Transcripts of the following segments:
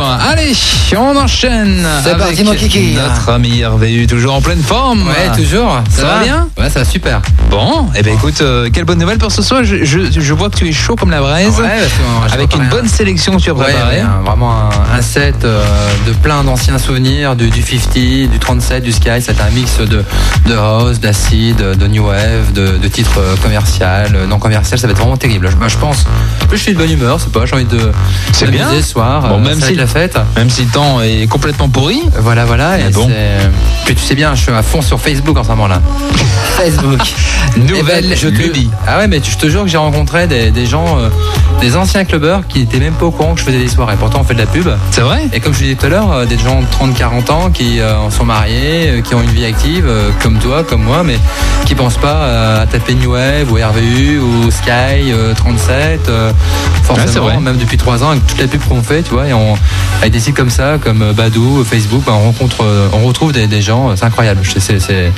Allez, on enchaîne. C'est avec parti, mon kiki. Notre ami RVU, toujours en pleine forme. Ouais, toujours. Ça va bien Ouais, ça va super. Bon, eh ben écoute, euh, quelle bonne nouvelle pour ce soir. Je, je- je vois que tu es chaud comme la braise. Ouais, euh, avec une un- bonne sélection que tu as préparée. ouais, vraiment un, un set euh, de plein d'anciens souvenirs, du, du 50, du 37, du Sky. C'est un mix de, de house, d'acid, de new wave, de, de titres commerciaux, non commerciaux. Ça va être vraiment terrible. Je, bah, je pense. Je suis de bonne humeur, c'est pas. J'ai envie de C'est bien. ce soir. Bon, même si- la fête. Même si le temps est complètement pourri. Voilà, voilà. Et bon. c'est- Puis tu sais bien, je suis à fond sur Facebook en ce moment-là. Facebook. Nouvelle Eh ben, je te- lubie. Ah ouais, mais je te jure que j'ai rencontré des, des gens, euh, des anciens clubbers qui étaient même pas au courant que je faisais des soirées. Pourtant, on fait de la pub. C'est vrai? Et comme je disais tout à l'heure, euh, des gens de 30-40 ans qui euh, sont mariés, euh, qui ont une vie active, euh, comme toi, comme moi, mais qui pensent pas euh, à taper New Wave ou RVU ou Sky euh, 37. euh, Ouais, c'est forcément, vrai. même depuis 3 ans, avec toute la pub qu'on fait, tu vois, et on, avec des sites comme ça, comme euh, Badou, Facebook, bah, on rencontre, euh, on retrouve des, des gens, euh, c'est incroyable. Je- c'est- c'est-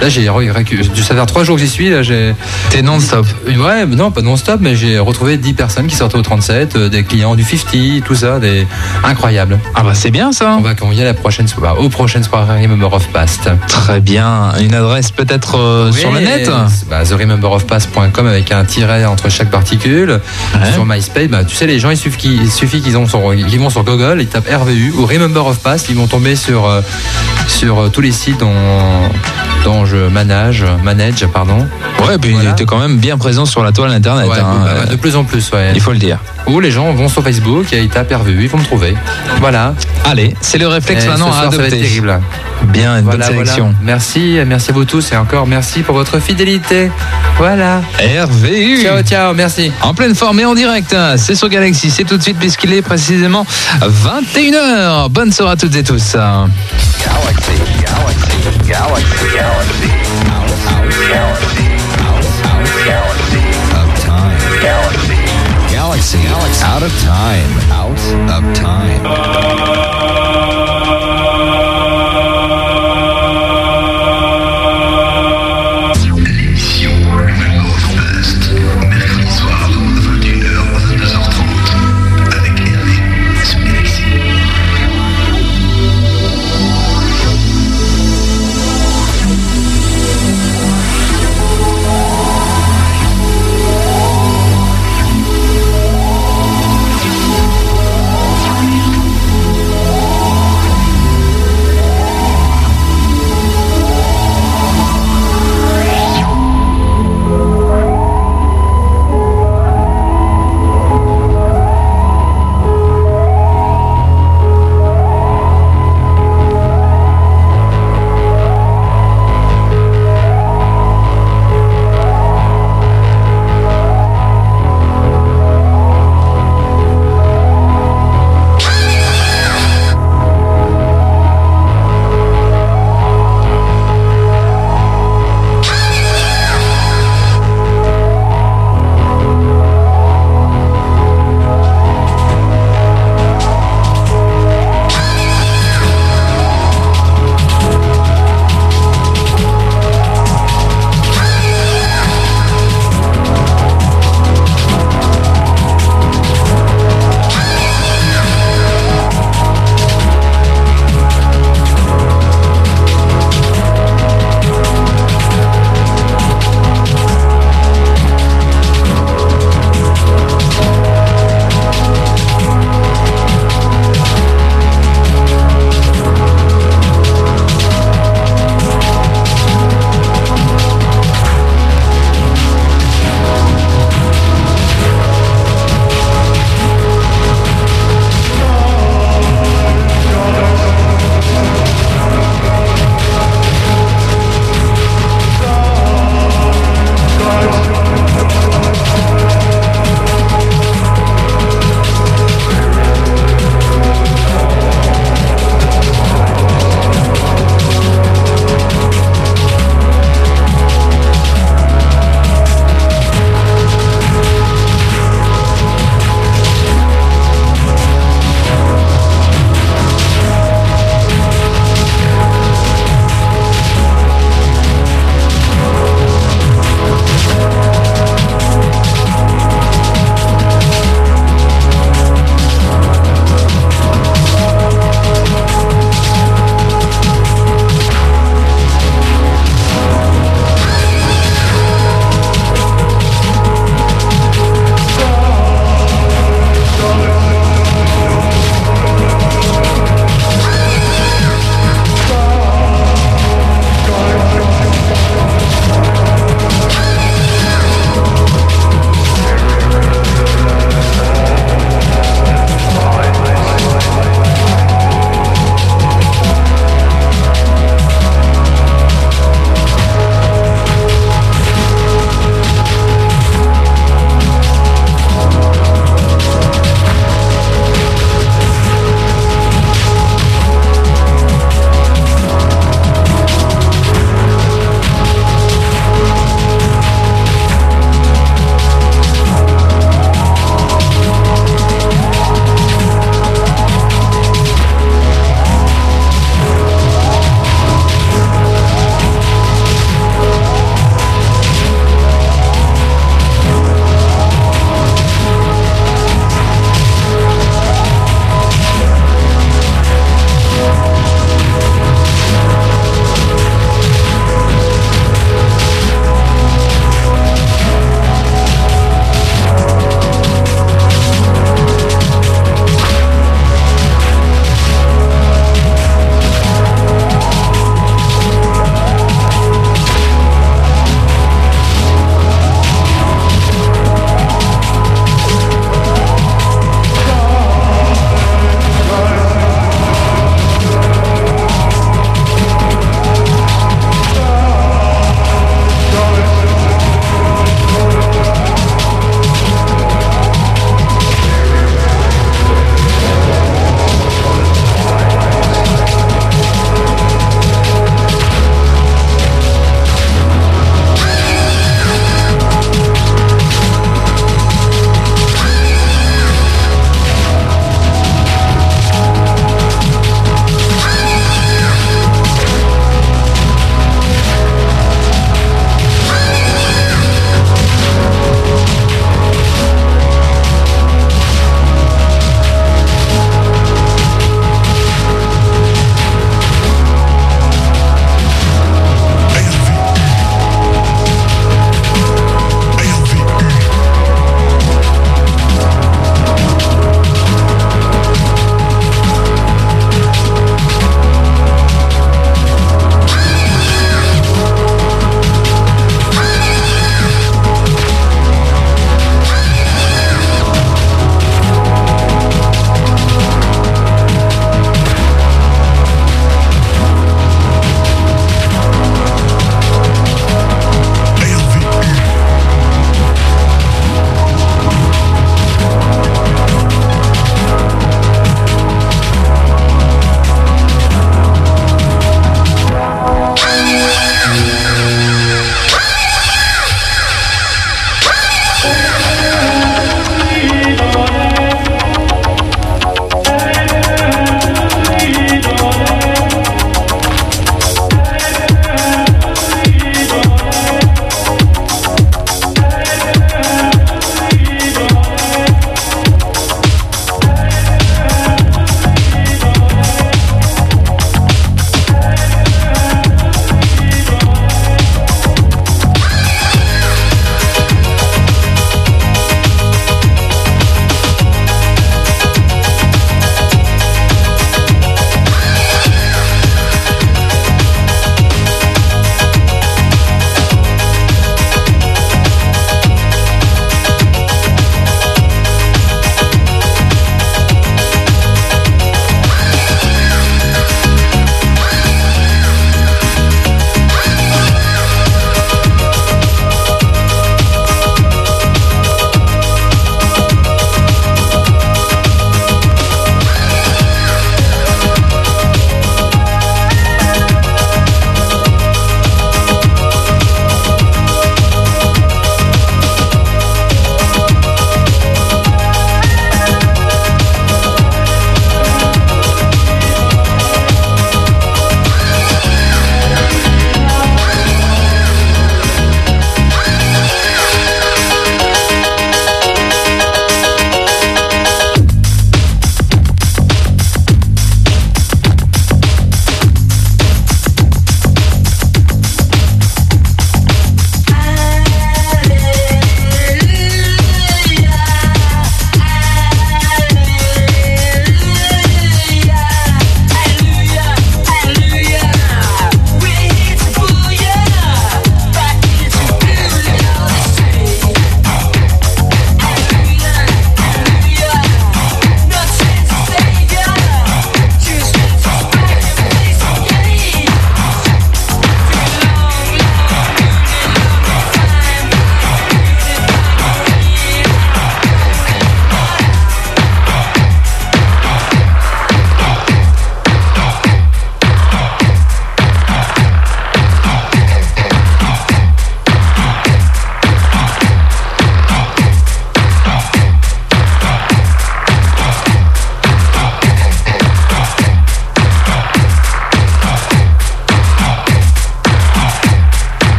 Là, j'ai récu- ça fait 3 jours que j'y suis, là, j'ai. T'es non-stop. Ouais, non, pas non-stop, mais j'ai retrouvé 10 personnes qui sortaient au 37, euh, des clients du 50, tout ça, des incroyable. Ah bah c'est bien ça. On va convier à la prochaine soirée, aux prochaines soirées Remember of Past. Très bien. Une adresse peut-être euh, sur le net bah, TheRememberofPass.com avec un tiret entre chaque particule. Ouais. Sur MySpace, bah, tu sais, les gens, il suffit qu'ils il suffit qu'ils ont sur- qu'ils vont sur Google, ils tapent RVU ou Remember of Past, ils vont tomber sur, euh, sur euh, tous les sites dont, dont je manage, manage, pardon. Ouais, puis Voilà. t'es quand même bien présent sur la toile internet. Ouais, hein, bah, de plus en plus, ouais. il faut le dire. Ou les gens vont sur Facebook et ils tapent RVU, ils vont me trouver. Voilà. Allez, c'est le réflexe Et maintenant à soir, ça va être adopter. terrible. Bien, une Voilà, bonne sélection. voilà. Merci, merci à vous tous et encore merci pour votre fidélité. Voilà. RVU. Ciao, ciao, merci. En pleine forme et en direct, hein, c'est sur Galaxy, c'est tout de suite puisqu'il est précisément 21h. Bonne soirée à toutes et tous. Galaxy. Out of time. Out of time.